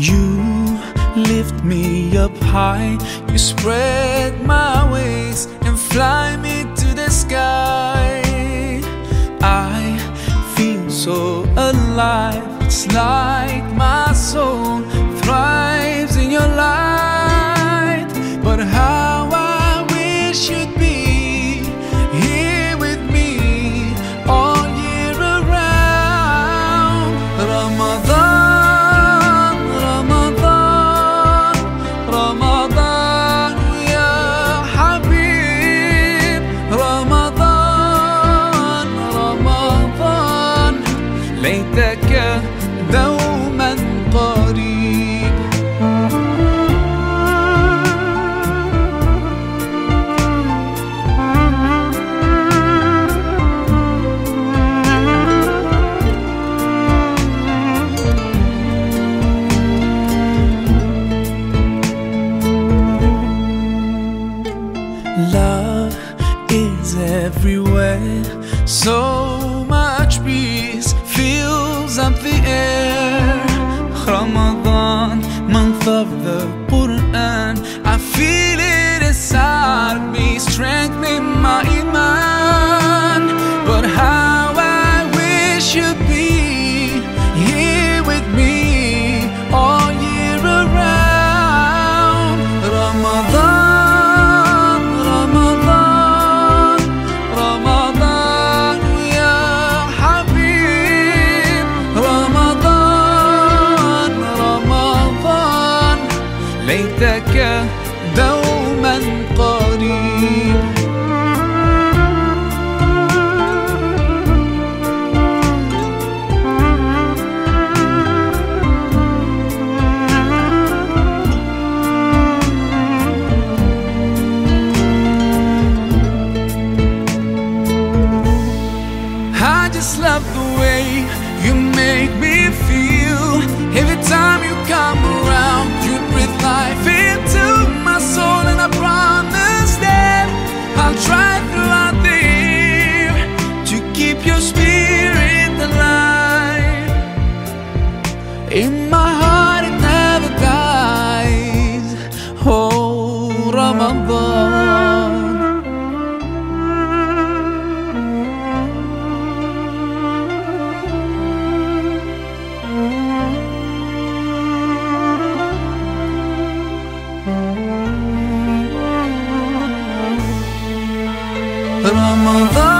You lift me up high, you spread my wings and fly me to the sky. I feel so alive, it's like دوما قريب Love is everywhere. So of the Quran. I feel it inside me, strengthening my iman. But how I wish you'd ليتك دوما قريب. Your spirit alive. In my heart, it never dies. Oh, Ramadan. Ramadan,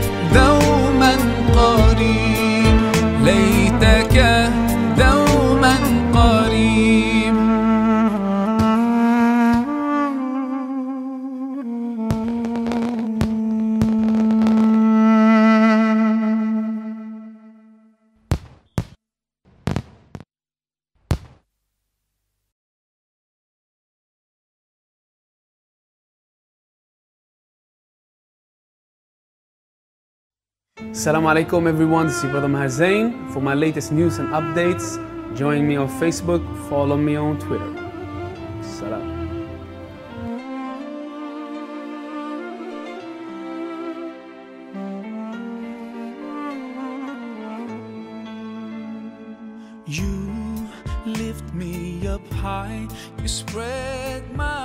Assalamu alaikum everyone, this is your brother Maher Zain. For my latest news and updates, join me on Facebook, follow me on Twitter. Salam. You lift me up high, you spread my